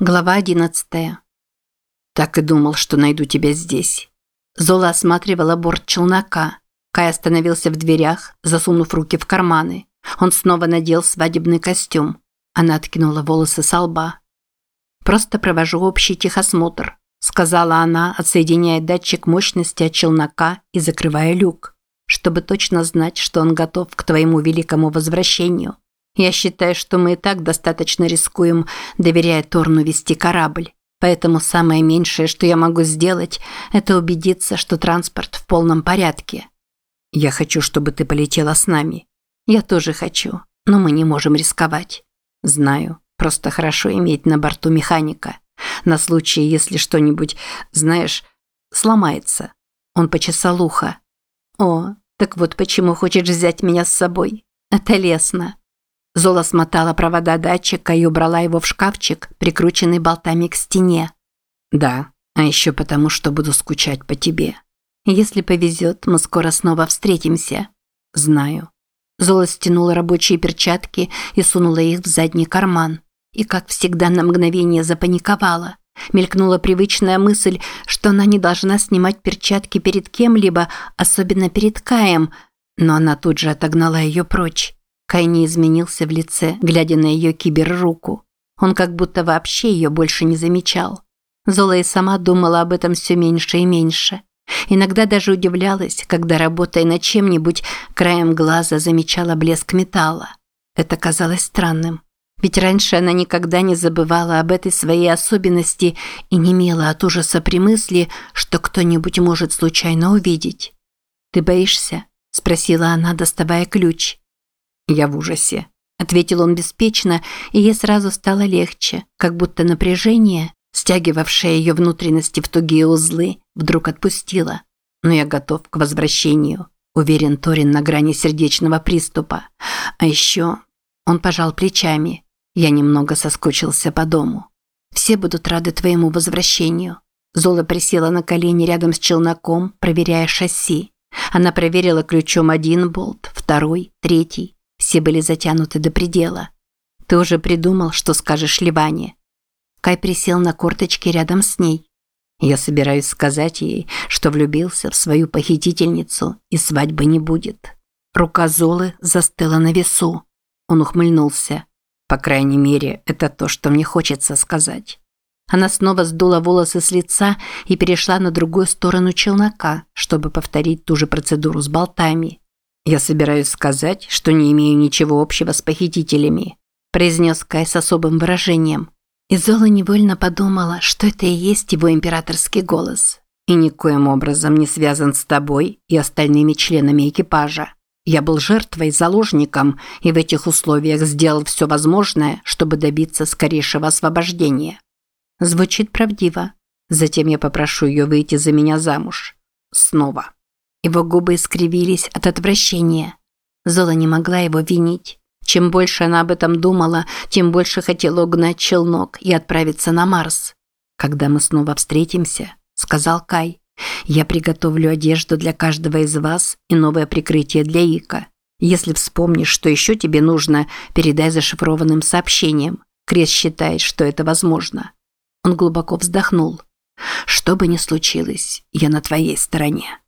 Глава 11. Так и думал, что найду тебя здесь. Зола осматривала борт челнока. Кай остановился в дверях, засунув руки в карманы. Он снова надел свадебный костюм. Она откинула волосы со лба. Просто провожу общий техосмотр, сказала она, отсоединяя датчик мощности от челнока и закрывая люк, чтобы точно знать, что он готов к твоему великому возвращению. Я считаю, что мы и так достаточно рискуем, доверяя Торну вести корабль. Поэтому самое меньшее, что я могу сделать, это убедиться, что транспорт в полном порядке. Я хочу, чтобы ты полетела с нами. Я тоже хочу, но мы не можем рисковать. Знаю, просто хорошо иметь на борту механика. На случай, если что-нибудь, знаешь, сломается. Он почесал ухо. О, так вот почему хочешь взять меня с собой. Это лестно. Зола смотала провода датчика и убрала его в шкафчик, прикрученный болтами к стене. «Да, а еще потому, что буду скучать по тебе. Если повезет, мы скоро снова встретимся». «Знаю». Зола стянула рабочие перчатки и сунула их в задний карман. И, как всегда, на мгновение запаниковала. Мелькнула привычная мысль, что она не должна снимать перчатки перед кем-либо, особенно перед Каем, но она тут же отогнала ее прочь. Кай не изменился в лице, глядя на ее киберруку. Он как будто вообще ее больше не замечал. Зола и сама думала об этом все меньше и меньше. Иногда даже удивлялась, когда, работая над чем-нибудь, краем глаза замечала блеск металла. Это казалось странным. Ведь раньше она никогда не забывала об этой своей особенности и не имела от ужаса при мысли, что кто-нибудь может случайно увидеть. «Ты боишься?» – спросила она, доставая ключ. «Я в ужасе», – ответил он беспечно, и ей сразу стало легче, как будто напряжение, стягивавшее ее внутренности в тугие узлы, вдруг отпустило. «Но я готов к возвращению», – уверен Торин на грани сердечного приступа. «А еще...» – он пожал плечами. «Я немного соскучился по дому. Все будут рады твоему возвращению». Зола присела на колени рядом с челноком, проверяя шасси. Она проверила ключом один болт, второй, третий. Все были затянуты до предела. Ты уже придумал, что скажешь Ливане? Кай присел на корточки рядом с ней. Я собираюсь сказать ей, что влюбился в свою похитительницу и свадьбы не будет. Рука Золы застыла на весу. Он ухмыльнулся. По крайней мере, это то, что мне хочется сказать. Она снова сдула волосы с лица и перешла на другую сторону челнока, чтобы повторить ту же процедуру с болтами. «Я собираюсь сказать, что не имею ничего общего с похитителями», произнес Кай с особым выражением. И Зола невольно подумала, что это и есть его императорский голос. «И никоим образом не связан с тобой и остальными членами экипажа. Я был жертвой, заложником, и в этих условиях сделал все возможное, чтобы добиться скорейшего освобождения». Звучит правдиво. Затем я попрошу ее выйти за меня замуж. Снова. Его губы искривились от отвращения. Зола не могла его винить. Чем больше она об этом думала, тем больше хотела угнать челнок и отправиться на Марс. «Когда мы снова встретимся», – сказал Кай, – «я приготовлю одежду для каждого из вас и новое прикрытие для Ика. Если вспомнишь, что еще тебе нужно, передай зашифрованным сообщением. Крес считает, что это возможно». Он глубоко вздохнул. «Что бы ни случилось, я на твоей стороне».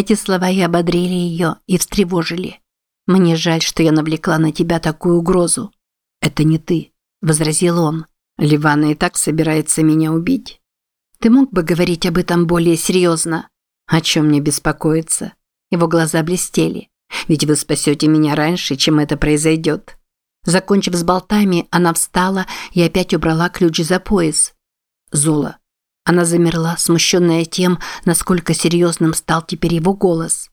Эти слова и ободрили ее, и встревожили. «Мне жаль, что я навлекла на тебя такую угрозу». «Это не ты», – возразил он. «Ливана и так собирается меня убить». «Ты мог бы говорить об этом более серьезно?» «О чем мне беспокоиться?» Его глаза блестели. «Ведь вы спасете меня раньше, чем это произойдет». Закончив с болтами, она встала и опять убрала ключ за пояс. «Зола, она замерла, смущенная тем, насколько серьезным стал теперь его голос.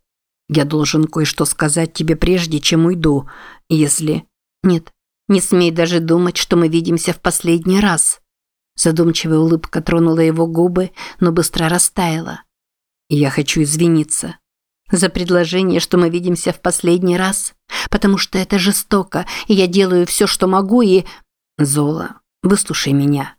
«Я должен кое-что сказать тебе прежде, чем уйду, если...» «Нет, не смей даже думать, что мы видимся в последний раз». Задумчивая улыбка тронула его губы, но быстро растаяла. «Я хочу извиниться». «За предложение, что мы видимся в последний раз? Потому что это жестоко, и я делаю все, что могу, и...» «Зола, выслушай меня».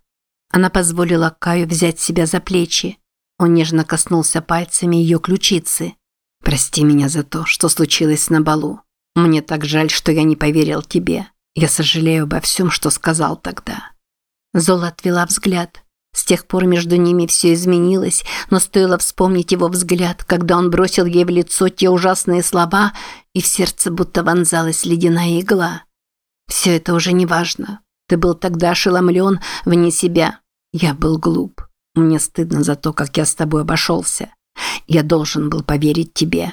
Она позволила Каю взять себя за плечи. Он нежно коснулся пальцами ее ключицы. «Прости меня за то, что случилось на балу. Мне так жаль, что я не поверил тебе. Я сожалею обо всем, что сказал тогда». Зола отвела взгляд. С тех пор между ними все изменилось, но стоило вспомнить его взгляд, когда он бросил ей в лицо те ужасные слова, и в сердце будто вонзалась ледяная игла. Все это уже не важно. Ты был тогда ошеломлен вне себя. Я был глуп. Мне стыдно за то, как я с тобой обошелся. Я должен был поверить тебе.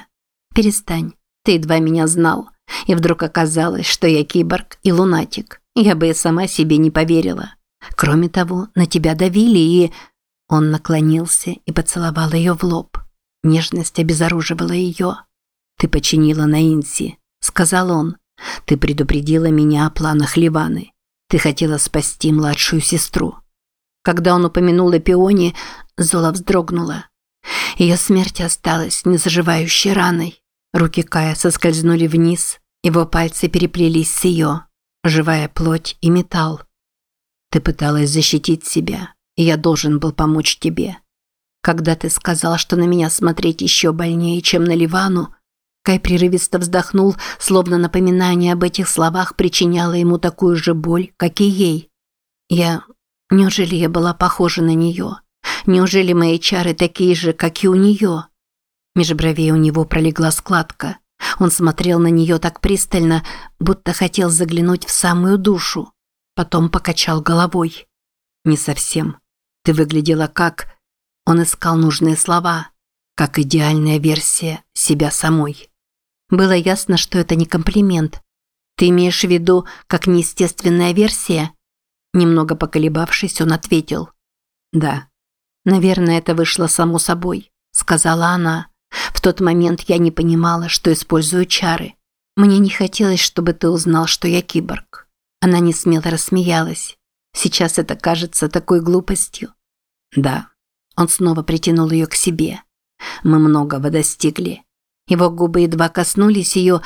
Перестань. Ты едва меня знал. И вдруг оказалось, что я киборг и лунатик. Я бы и сама себе не поверила. Кроме того, на тебя давили и... Он наклонился и поцеловал ее в лоб. Нежность обезоруживала ее. «Ты починила на Инси», – сказал он. «Ты предупредила меня о планах Ливаны. Ты хотела спасти младшую сестру». Когда он упомянул о пионе, Зола вздрогнула. Ее смерть осталась незаживающей раной. Руки Кая соскользнули вниз, его пальцы переплелись с ее. Живая плоть и металл. Ты пыталась защитить себя, и я должен был помочь тебе. Когда ты сказал, что на меня смотреть еще больнее, чем на Ливану, Кай прерывисто вздохнул, словно напоминание об этих словах причиняло ему такую же боль, как и ей. Я... Неужели я была похожа на нее? Неужели мои чары такие же, как и у нее? Меж бровей у него пролегла складка. Он смотрел на нее так пристально, будто хотел заглянуть в самую душу. Потом покачал головой. «Не совсем. Ты выглядела как...» Он искал нужные слова. Как идеальная версия себя самой. Было ясно, что это не комплимент. «Ты имеешь в виду, как неестественная версия?» Немного поколебавшись, он ответил. «Да». «Наверное, это вышло само собой», – сказала она. «В тот момент я не понимала, что использую чары. Мне не хотелось, чтобы ты узнал, что я киборг». Она не смело рассмеялась. Сейчас это кажется такой глупостью. Да. Он снова притянул ее к себе. Мы многого достигли. Его губы едва коснулись ее,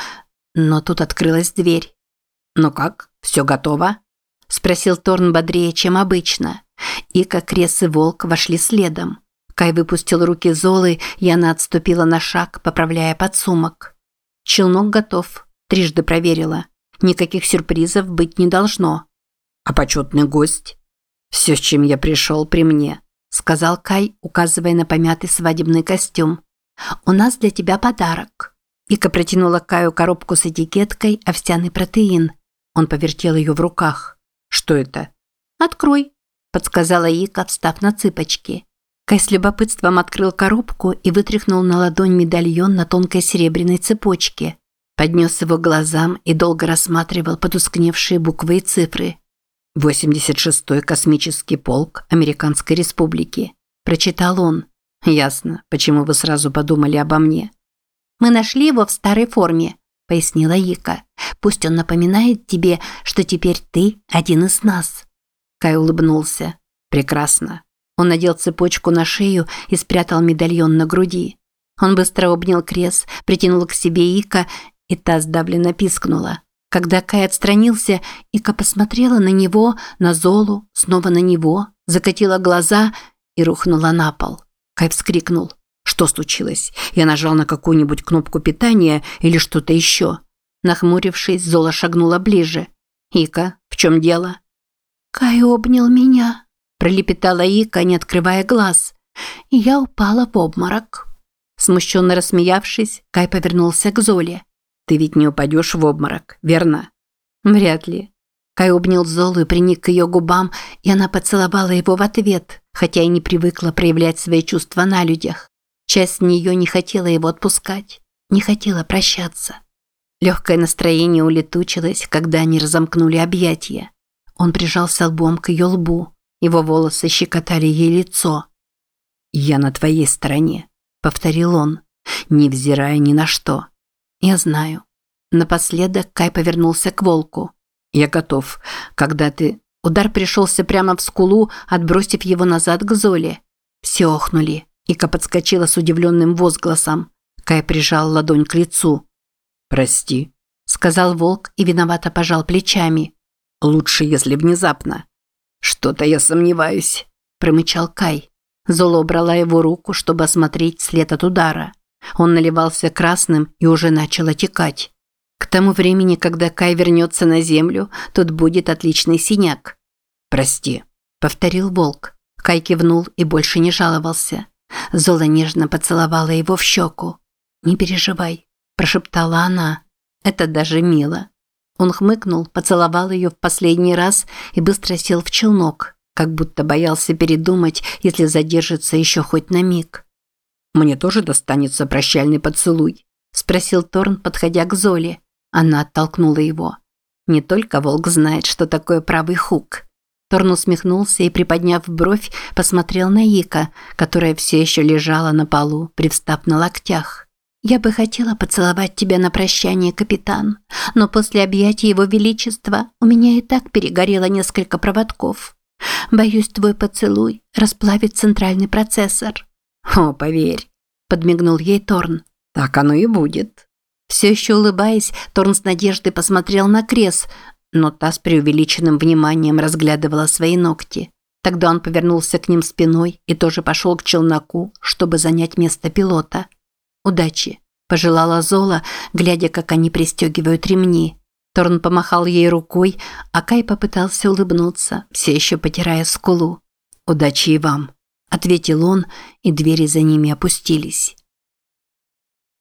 но тут открылась дверь. «Ну как, все готово?» – спросил Торн бодрее, чем обычно. И как Крес и Волк вошли следом. Кай выпустил руки Золы, и она отступила на шаг, поправляя подсумок. «Челнок готов», – трижды проверила. Никаких сюрпризов быть не должно. А почетный гость? Все, с чем я пришел, при мне, сказал Кай, указывая на помятый свадебный костюм. У нас для тебя подарок. Ика протянула Каю коробку с этикеткой «Овсяный протеин». Он повертел ее в руках. «Что это?» «Открой», – подсказала Ика, встав на цыпочки. Кай с любопытством открыл коробку и вытряхнул на ладонь медальон на тонкой серебряной цепочке поднес его глазам и долго рассматривал потускневшие буквы и цифры. 86-й космический полк Американской Республики. Прочитал он. Ясно, почему вы сразу подумали обо мне. Мы нашли его в старой форме, пояснила Ика. Пусть он напоминает тебе, что теперь ты один из нас. Кай улыбнулся. Прекрасно. Он надел цепочку на шею и спрятал медальон на груди. Он быстро обнял Крес, притянул к себе Ика и та сдавленно пискнула. Когда Кай отстранился, Ика посмотрела на него, на Золу, снова на него, закатила глаза и рухнула на пол. Кай вскрикнул. Что случилось? Я нажал на какую-нибудь кнопку питания или что-то еще. Нахмурившись, Зола шагнула ближе. «Ика, в чем дело?» «Кай обнял меня», – пролепетала Ика, не открывая глаз. Я упала в обморок. Смущенно рассмеявшись, Кай повернулся к Золе. Ты ведь не упадешь в обморок, верно? Вряд ли. Кай обнял Золу и приник к ее губам, и она поцеловала его в ответ, хотя и не привыкла проявлять свои чувства на людях. Часть нее не хотела его отпускать, не хотела прощаться. Легкое настроение улетучилось, когда они разомкнули объятия. Он прижался лбом к ее лбу. Его волосы щекотали ей лицо. «Я на твоей стороне», — повторил он, невзирая ни на что. «Я знаю». Напоследок Кай повернулся к волку. «Я готов. Когда ты...» Удар пришелся прямо в скулу, отбросив его назад к Золе. Все охнули. Ика подскочила с удивленным возгласом. Кай прижал ладонь к лицу. «Прости», – сказал волк и виновато пожал плечами. «Лучше, если внезапно». «Что-то я сомневаюсь», – промычал Кай. Зола убрала его руку, чтобы осмотреть след от удара. Он наливался красным и уже начал отекать. К тому времени, когда Кай вернется на землю, тут будет отличный синяк. «Прости». – повторил волк. Кай кивнул и больше не жаловался. Зола нежно поцеловала его в щеку. «Не переживай», – прошептала она. «Это даже мило». Он хмыкнул, поцеловал ее в последний раз и быстро сел в челнок, как будто боялся передумать, если задержится еще хоть на миг. «Мне тоже достанется прощальный поцелуй?» – спросил Торн, подходя к Золе. Она оттолкнула его. Не только волк знает, что такое правый хук. Торн усмехнулся и, приподняв бровь, посмотрел на Ика, которая все еще лежала на полу, привстав на локтях. «Я бы хотела поцеловать тебя на прощание, капитан, но после объятия его величества у меня и так перегорело несколько проводков. Боюсь, твой поцелуй расплавит центральный процессор». «О, поверь», – подмигнул ей Торн. «Так оно и будет». Все еще улыбаясь, Торн с надеждой посмотрел на Крес, но та с преувеличенным вниманием разглядывала свои ногти. Тогда он повернулся к ним спиной и тоже пошел к челноку, чтобы занять место пилота. «Удачи!» – пожелала Зола, глядя, как они пристегивают ремни. Торн помахал ей рукой, а Кай попытался улыбнуться, все еще потирая скулу. «Удачи и вам!» – ответил он, и двери за ними опустились.